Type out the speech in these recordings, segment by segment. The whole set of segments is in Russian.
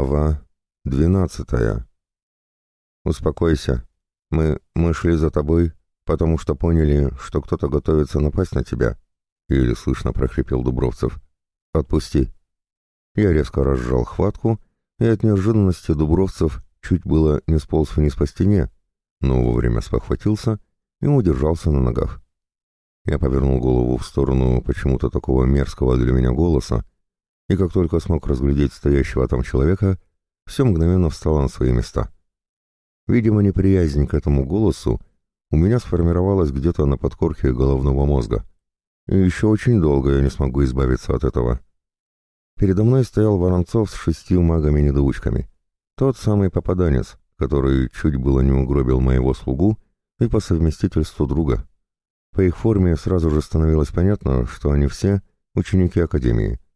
Глава двенадцатая. «Успокойся. Мы... мы шли за тобой, потому что поняли, что кто-то готовится напасть на тебя», — еле слышно прохрипел Дубровцев. «Отпусти». Я резко разжал хватку, и от неожиданности Дубровцев чуть было не сполз вниз по стене, но вовремя спохватился и удержался на ногах. Я повернул голову в сторону почему-то такого мерзкого для меня голоса, — и как только смог разглядеть стоящего там человека, все мгновенно встало на свои места. Видимо, неприязнь к этому голосу у меня сформировалась где-то на подкорке головного мозга. И еще очень долго я не смогу избавиться от этого. Передо мной стоял Воронцов с шестью магами-недоучками. Тот самый попаданец, который чуть было не угробил моего слугу и по совместительству друга. По их форме сразу же становилось понятно, что они все ученики Академии —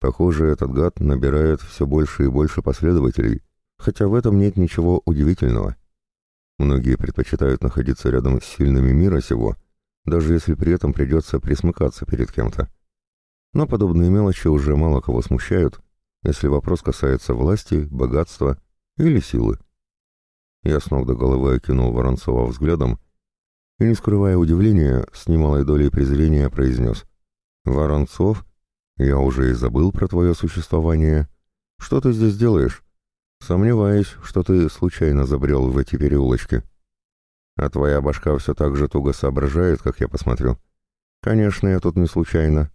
Похоже, этот гад набирает все больше и больше последователей, хотя в этом нет ничего удивительного. Многие предпочитают находиться рядом с сильными мира сего, даже если при этом придется присмыкаться перед кем-то. Но подобные мелочи уже мало кого смущают, если вопрос касается власти, богатства или силы. Я с ног до головы окинул Воронцова взглядом и, не скрывая удивления, с немалой долей презрения произнес «Воронцов?» Я уже и забыл про твое существование. Что ты здесь делаешь? Сомневаюсь, что ты случайно забрел в эти переулочки. А твоя башка все так же туго соображает, как я посмотрю. Конечно, я тут не случайно.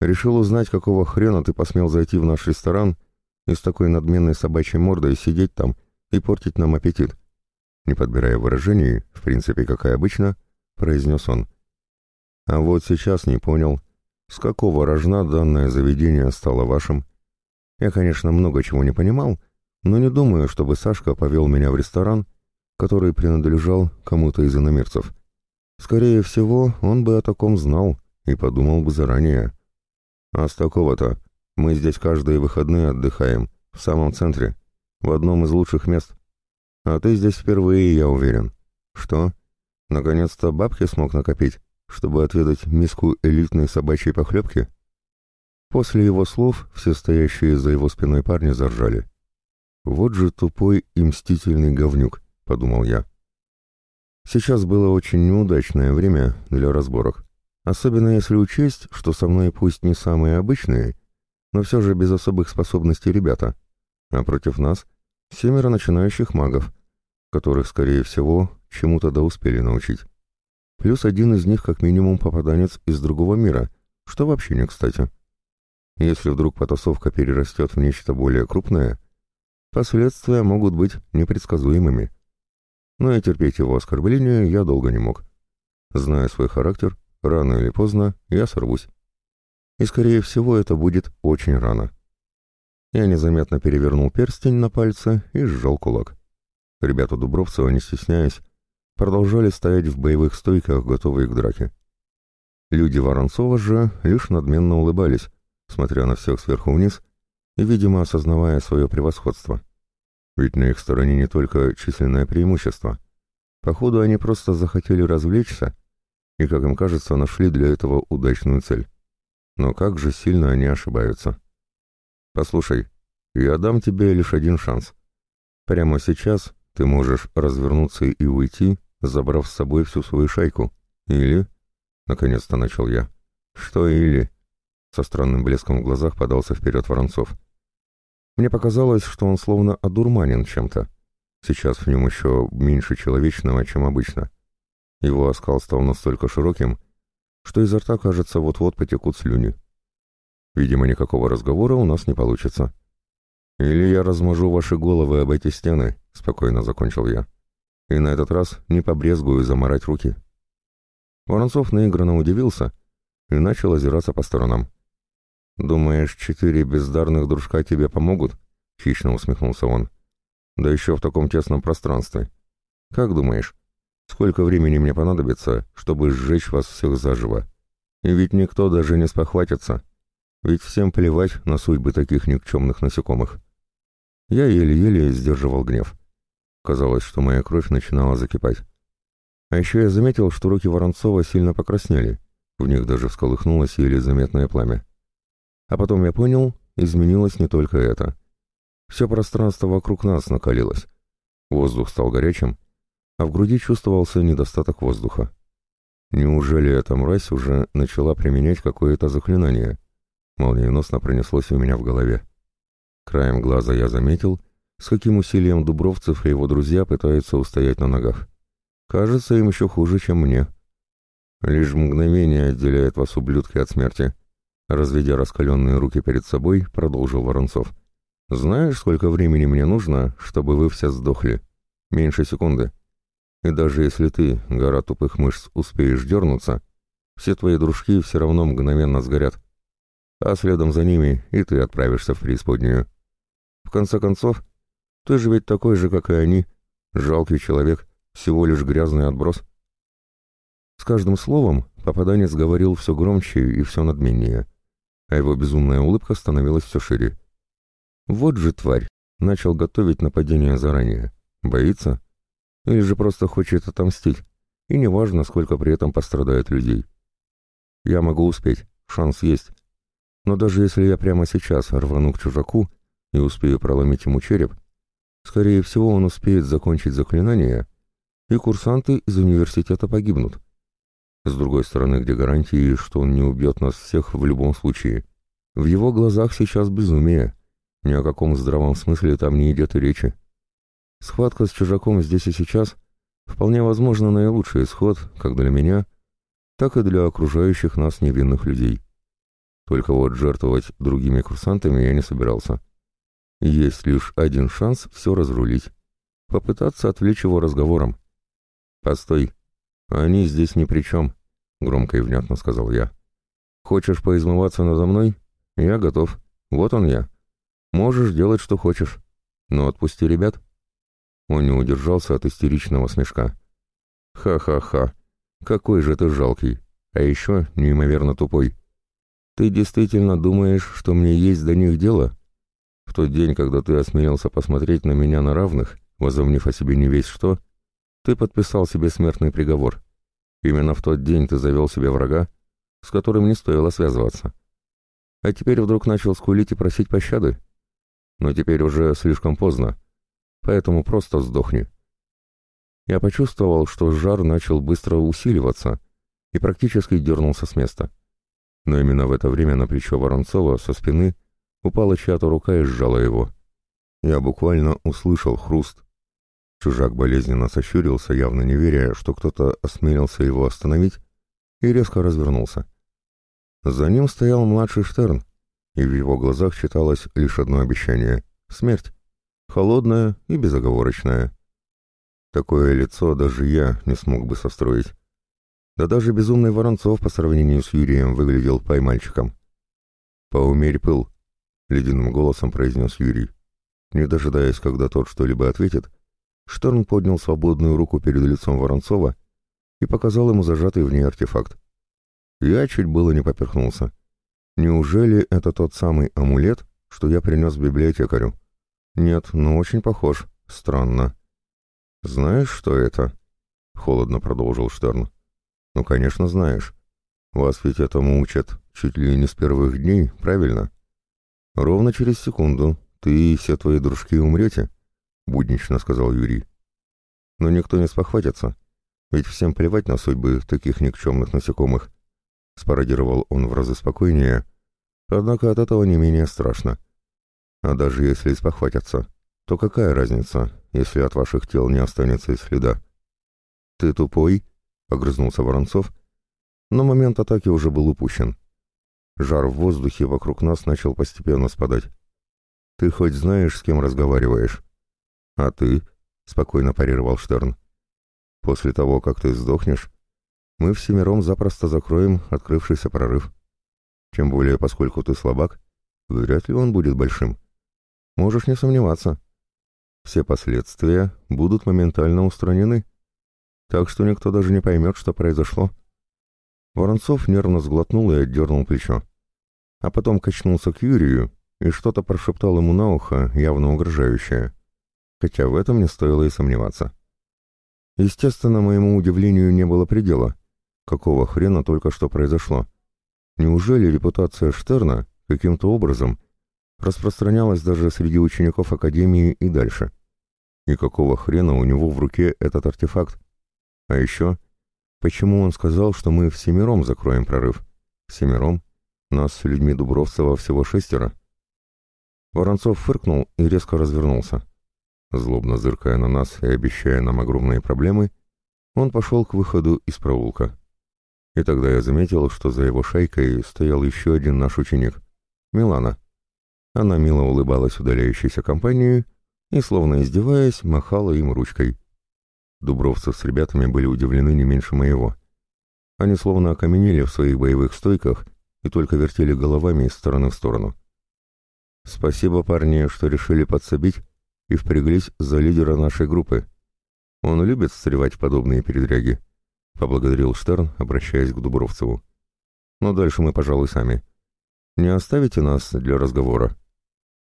Решил узнать, какого хрена ты посмел зайти в наш ресторан и с такой надменной собачьей мордой сидеть там и портить нам аппетит. Не подбирая выражений, в принципе, как и обычно, произнес он. А вот сейчас не понял — с какого рожна данное заведение стало вашим. Я, конечно, много чего не понимал, но не думаю, чтобы Сашка повел меня в ресторан, который принадлежал кому-то из иномерцев. Скорее всего, он бы о таком знал и подумал бы заранее. А с такого-то мы здесь каждые выходные отдыхаем, в самом центре, в одном из лучших мест. А ты здесь впервые, я уверен. Что? Наконец-то бабки смог накопить? чтобы отведать миску элитной собачьей похлебки? После его слов все стоящие за его спиной парни заржали. «Вот же тупой и мстительный говнюк», — подумал я. Сейчас было очень неудачное время для разборок, особенно если учесть, что со мной пусть не самые обычные, но все же без особых способностей ребята, а против нас — семеро начинающих магов, которых, скорее всего, чему-то да успели научить. Плюс один из них как минимум попаданец из другого мира, что вообще не кстати. Если вдруг потасовка перерастет в нечто более крупное, последствия могут быть непредсказуемыми. Но и терпеть его оскорбления я долго не мог. Зная свой характер, рано или поздно я сорвусь. И, скорее всего, это будет очень рано. Я незаметно перевернул перстень на пальце и сжал кулак. Ребята Дубровцева, не стесняясь, продолжали стоять в боевых стойках, готовые к драке. Люди Воронцова же лишь надменно улыбались, смотря на всех сверху вниз и, видимо, осознавая свое превосходство. Ведь на их стороне не только численное преимущество. Походу, они просто захотели развлечься и, как им кажется, нашли для этого удачную цель. Но как же сильно они ошибаются. «Послушай, я дам тебе лишь один шанс. Прямо сейчас ты можешь развернуться и уйти, забрав с собой всю свою шайку. Или... Наконец-то начал я. Что или... Со странным блеском в глазах подался вперед Воронцов. Мне показалось, что он словно одурманен чем-то. Сейчас в нем еще меньше человечного, чем обычно. Его оскал стал настолько широким, что изо рта, кажется, вот-вот потекут слюни. Видимо, никакого разговора у нас не получится. «Или я размажу ваши головы об эти стены», — спокойно закончил я и на этот раз не побрезгую заморать руки. Воронцов наигранно удивился и начал озираться по сторонам. «Думаешь, четыре бездарных дружка тебе помогут?» — хищно усмехнулся он. «Да еще в таком тесном пространстве. Как думаешь, сколько времени мне понадобится, чтобы сжечь вас всех заживо? И ведь никто даже не спохватится. Ведь всем плевать на судьбы таких никчемных насекомых». Я еле-еле сдерживал гнев. Казалось, что моя кровь начинала закипать. А еще я заметил, что руки Воронцова сильно покраснели. В них даже всколыхнулось еле заметное пламя. А потом я понял, изменилось не только это. Все пространство вокруг нас накалилось. Воздух стал горячим, а в груди чувствовался недостаток воздуха. Неужели эта мразь уже начала применять какое-то заклинание? Молниеносно пронеслось у меня в голове. Краем глаза я заметил, с каким усилием Дубровцев и его друзья пытаются устоять на ногах. Кажется, им еще хуже, чем мне. Лишь мгновение отделяет вас, ублюдки, от смерти. Разведя раскаленные руки перед собой, продолжил Воронцов. Знаешь, сколько времени мне нужно, чтобы вы все сдохли? Меньше секунды. И даже если ты, гора тупых мышц, успеешь дернуться, все твои дружки все равно мгновенно сгорят. А следом за ними и ты отправишься в преисподнюю. В конце концов, ты же ведь такой же, как и они. Жалкий человек, всего лишь грязный отброс. С каждым словом попаданец говорил все громче и все надменнее, а его безумная улыбка становилась все шире. Вот же тварь, начал готовить нападение заранее. Боится? Или же просто хочет отомстить? И неважно, сколько при этом пострадает людей. Я могу успеть, шанс есть. Но даже если я прямо сейчас рвану к чужаку и успею проломить ему череп, Скорее всего, он успеет закончить заклинание, и курсанты из университета погибнут. С другой стороны, где гарантии, что он не убьет нас всех в любом случае? В его глазах сейчас безумие. Ни о каком здравом смысле там не идет и речи. Схватка с чужаком здесь и сейчас вполне возможно наилучший исход как для меня, так и для окружающих нас невинных людей. Только вот жертвовать другими курсантами я не собирался. Есть лишь один шанс все разрулить. Попытаться отвлечь его разговором. «Постой. Они здесь ни при чем», — громко и внятно сказал я. «Хочешь поизмываться надо мной? Я готов. Вот он я. Можешь делать, что хочешь. Но отпусти ребят». Он не удержался от истеричного смешка. «Ха-ха-ха. Какой же ты жалкий. А еще неимоверно тупой. Ты действительно думаешь, что мне есть до них дело?» В тот день, когда ты осмелился посмотреть на меня на равных, возомнив о себе не весь что, ты подписал себе смертный приговор. Именно в тот день ты завел себе врага, с которым не стоило связываться. А теперь вдруг начал скулить и просить пощады? Но теперь уже слишком поздно, поэтому просто сдохни. Я почувствовал, что жар начал быстро усиливаться и практически дернулся с места. Но именно в это время на плечо Воронцова со спины упала чья-то рука и сжала его. Я буквально услышал хруст. Чужак болезненно сощурился, явно не веря, что кто-то осмелился его остановить, и резко развернулся. За ним стоял младший Штерн, и в его глазах читалось лишь одно обещание — смерть. Холодная и безоговорочная. Такое лицо даже я не смог бы состроить. Да даже безумный Воронцов по сравнению с Юрием выглядел поймальчиком. «Поумерь пыл», ледяным голосом произнес Юрий. Не дожидаясь, когда тот что-либо ответит, Шторм поднял свободную руку перед лицом Воронцова и показал ему зажатый в ней артефакт. Я чуть было не поперхнулся. Неужели это тот самый амулет, что я принес библиотекарю? Нет, но очень похож. Странно. Знаешь, что это? Холодно продолжил Штерн. Ну, конечно, знаешь. Вас ведь этому учат чуть ли не с первых дней, правильно? «Ровно через секунду ты и все твои дружки умрете», — буднично сказал Юрий. «Но никто не спохватится, ведь всем плевать на судьбы таких никчемных насекомых», — спародировал он в разы спокойнее, однако от этого не менее страшно. «А даже если спохватятся, то какая разница, если от ваших тел не останется и следа?» «Ты тупой?» — огрызнулся Воронцов, но момент атаки уже был упущен. Жар в воздухе вокруг нас начал постепенно спадать. «Ты хоть знаешь, с кем разговариваешь?» «А ты?» — спокойно парировал Штерн. «После того, как ты сдохнешь, мы всемиром запросто закроем открывшийся прорыв. Тем более, поскольку ты слабак, вряд ли он будет большим. Можешь не сомневаться. Все последствия будут моментально устранены, так что никто даже не поймет, что произошло». Воронцов нервно сглотнул и отдернул плечо. А потом качнулся к Юрию и что-то прошептал ему на ухо, явно угрожающее. Хотя в этом не стоило и сомневаться. Естественно, моему удивлению не было предела. Какого хрена только что произошло? Неужели репутация Штерна каким-то образом распространялась даже среди учеников Академии и дальше? И какого хрена у него в руке этот артефакт? А еще Почему он сказал, что мы в семером закроем прорыв? Семером? Нас с людьми Дубровцева всего шестеро? Воронцов фыркнул и резко развернулся. Злобно зыркая на нас и обещая нам огромные проблемы, он пошел к выходу из проулка. И тогда я заметил, что за его шайкой стоял еще один наш ученик — Милана. Она мило улыбалась удаляющейся компании и, словно издеваясь, махала им ручкой — Дубровцев с ребятами были удивлены не меньше моего. Они словно окаменели в своих боевых стойках и только вертели головами из стороны в сторону. «Спасибо, парни, что решили подсобить и впряглись за лидера нашей группы. Он любит встревать подобные передряги», — поблагодарил Штерн, обращаясь к Дубровцеву. «Но дальше мы, пожалуй, сами. Не оставите нас для разговора?»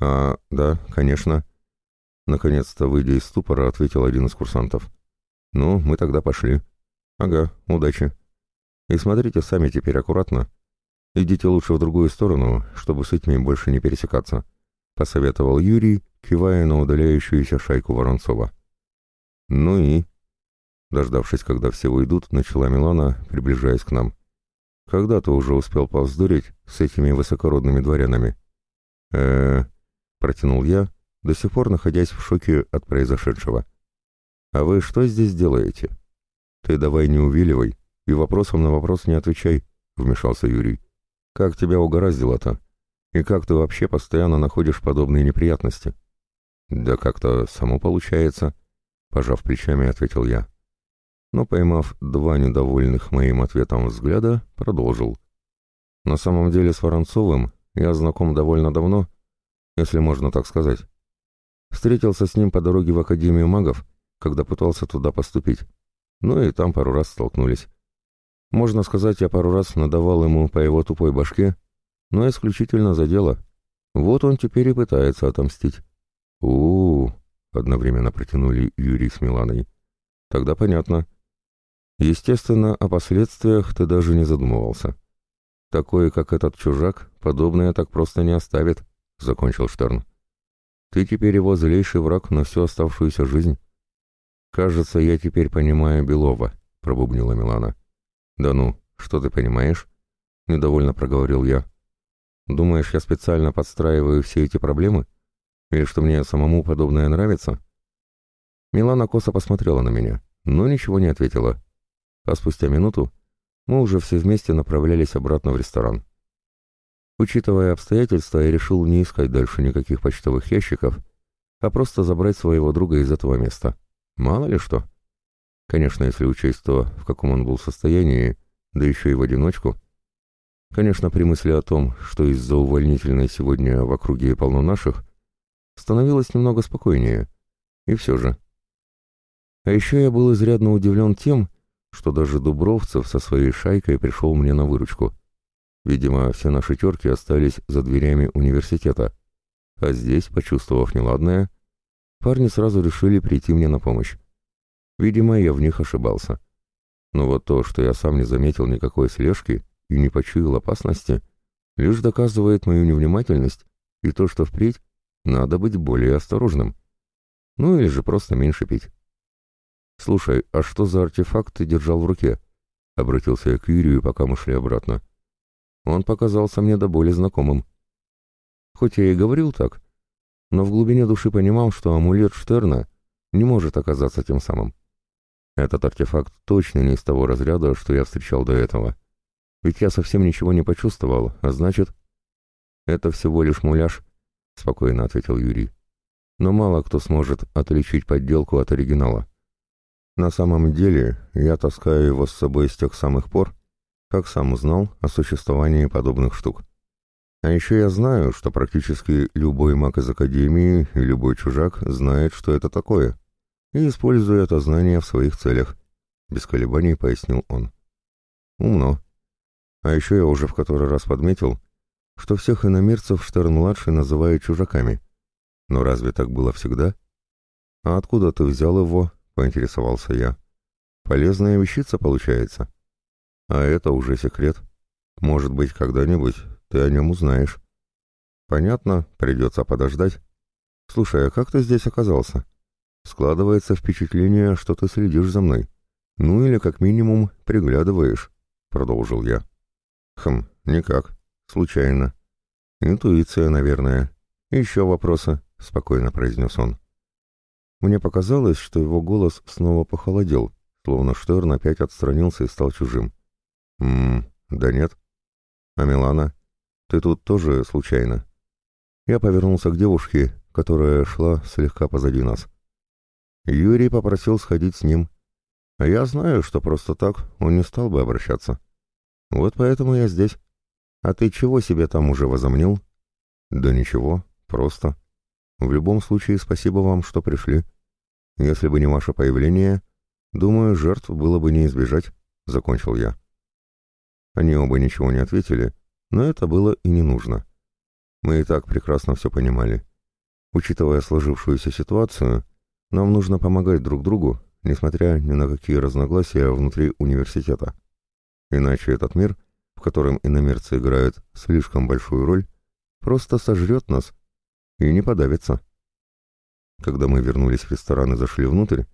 «А, да, конечно». Наконец-то, выйдя из ступора, ответил один из курсантов. Ну, мы тогда пошли. Ага, удачи. И смотрите сами теперь аккуратно. Идите лучше в другую сторону, чтобы с этими больше не пересекаться, посоветовал Юрий, кивая на удаляющуюся шайку Воронцова. Ну и... Дождавшись, когда все уйдут, начала Милана, приближаясь к нам. «Когда ты уже успел повздорить с этими высокородными дворянами?» «Э-э-э», протянул я, до сих пор находясь в шоке от произошедшего. «А вы что здесь делаете?» «Ты давай не увиливай и вопросом на вопрос не отвечай», — вмешался Юрий. «Как тебя угораздило-то? И как ты вообще постоянно находишь подобные неприятности?» «Да как-то само получается», — пожав плечами, ответил я. Но, поймав два недовольных моим ответом взгляда, продолжил. «На самом деле с Воронцовым я знаком довольно давно, если можно так сказать. Встретился с ним по дороге в Академию магов, когда пытался туда поступить. Ну и там пару раз столкнулись. Можно сказать, я пару раз надавал ему по его тупой башке, но исключительно за дело. Вот он теперь и пытается отомстить. у у, -у одновременно протянули Юрий с Миланой. Тогда понятно. Естественно, о последствиях ты даже не задумывался. Такой, как этот чужак, подобное так просто не оставит, — закончил Штерн. Ты теперь его злейший враг на всю оставшуюся жизнь. «Кажется, я теперь понимаю Белова», — пробубнила Милана. «Да ну, что ты понимаешь?» — недовольно проговорил я. «Думаешь, я специально подстраиваю все эти проблемы? Или что мне самому подобное нравится?» Милана косо посмотрела на меня, но ничего не ответила. А спустя минуту мы уже все вместе направлялись обратно в ресторан. Учитывая обстоятельства, я решил не искать дальше никаких почтовых ящиков, а просто забрать своего друга из этого места. Мало ли что. Конечно, если учесть то, в каком он был состоянии, да еще и в одиночку. Конечно, при мысли о том, что из-за увольнительной сегодня в округе полно наших, становилось немного спокойнее. И все же. А еще я был изрядно удивлен тем, что даже Дубровцев со своей шайкой пришел мне на выручку. Видимо, все наши терки остались за дверями университета. А здесь, почувствовав неладное, парни сразу решили прийти мне на помощь. Видимо, я в них ошибался. Но вот то, что я сам не заметил никакой слежки и не почуял опасности, лишь доказывает мою невнимательность и то, что впредь надо быть более осторожным. Ну или же просто меньше пить. «Слушай, а что за артефакт ты держал в руке?» — обратился я к Юрию, пока мы шли обратно. Он показался мне до боли знакомым. Хоть я и говорил так, но в глубине души понимал, что амулет Штерна не может оказаться тем самым. Этот артефакт точно не из того разряда, что я встречал до этого. Ведь я совсем ничего не почувствовал, а значит... «Это всего лишь муляж», — спокойно ответил Юрий. «Но мало кто сможет отличить подделку от оригинала. На самом деле я таскаю его с собой с тех самых пор, как сам узнал о существовании подобных штук. А еще я знаю, что практически любой маг из Академии и любой чужак знает, что это такое, и использует это знание в своих целях, — без колебаний пояснил он. Умно. А еще я уже в который раз подметил, что всех иномирцев Штерн-младший называют чужаками. Но разве так было всегда? А откуда ты взял его, — поинтересовался я. Полезная вещица получается. А это уже секрет. Может быть, когда-нибудь ты о нем узнаешь». «Понятно, придется подождать. Слушай, а как ты здесь оказался? Складывается впечатление, что ты следишь за мной. Ну или, как минимум, приглядываешь», — продолжил я. «Хм, никак. Случайно. Интуиция, наверное. Еще вопросы», — спокойно произнес он. Мне показалось, что его голос снова похолодел, словно Штерн опять отстранился и стал чужим. «Ммм, да нет. А Милана? Ты тут тоже случайно?» Я повернулся к девушке, которая шла слегка позади нас. Юрий попросил сходить с ним. А я знаю, что просто так он не стал бы обращаться. Вот поэтому я здесь. А ты чего себе там уже возомнил? Да ничего, просто. В любом случае, спасибо вам, что пришли. Если бы не ваше появление, думаю, жертв было бы не избежать, — закончил я. Они оба ничего не ответили, но это было и не нужно. Мы и так прекрасно все понимали. Учитывая сложившуюся ситуацию, нам нужно помогать друг другу, несмотря ни на какие разногласия внутри университета. Иначе этот мир, в котором иномерцы играют слишком большую роль, просто сожрет нас и не подавится. Когда мы вернулись в ресторан и зашли внутрь,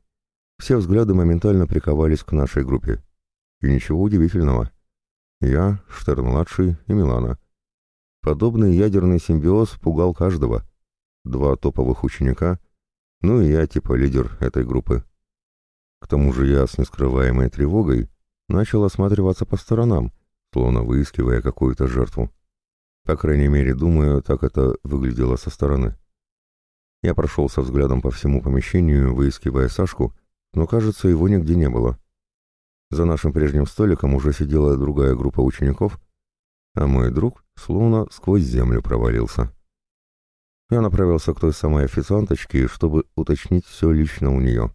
все взгляды моментально приковались к нашей группе. И ничего удивительного. Я, Штерн-младший и Милана. Подобный ядерный симбиоз пугал каждого. Два топовых ученика, ну и я типа лидер этой группы. К тому же я с нескрываемой тревогой начал осматриваться по сторонам, словно выискивая какую-то жертву. По крайней мере, думаю, так это выглядело со стороны. Я прошелся взглядом по всему помещению, выискивая Сашку, но, кажется, его нигде не было. За нашим прежним столиком уже сидела другая группа учеников, а мой друг словно сквозь землю провалился. Я направился к той самой официанточке, чтобы уточнить все лично у нее.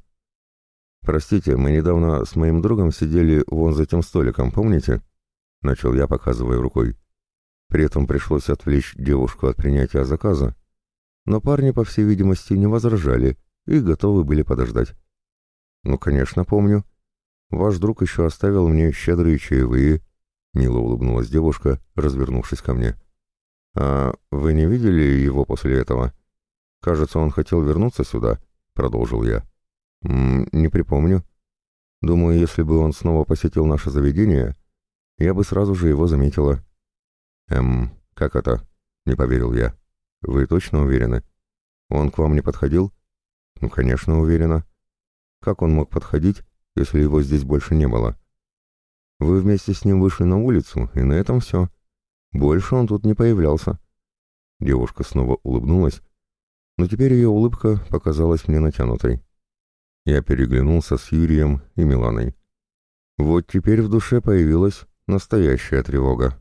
«Простите, мы недавно с моим другом сидели вон за тем столиком, помните?» — начал я, показывая рукой. При этом пришлось отвлечь девушку от принятия заказа, но парни, по всей видимости, не возражали и готовы были подождать. «Ну, конечно, помню», Ваш друг еще оставил мне щедрые чаевые», — мило улыбнулась девушка, развернувшись ко мне. «А вы не видели его после этого? Кажется, он хотел вернуться сюда», — продолжил я. М -м, «Не припомню. Думаю, если бы он снова посетил наше заведение, я бы сразу же его заметила». «Эм, как это?» — не поверил я. «Вы точно уверены? Он к вам не подходил?» «Ну, конечно, уверена. Как он мог подходить, если его здесь больше не было. Вы вместе с ним вышли на улицу, и на этом все. Больше он тут не появлялся. Девушка снова улыбнулась, но теперь ее улыбка показалась мне натянутой. Я переглянулся с Юрием и Миланой. Вот теперь в душе появилась настоящая тревога.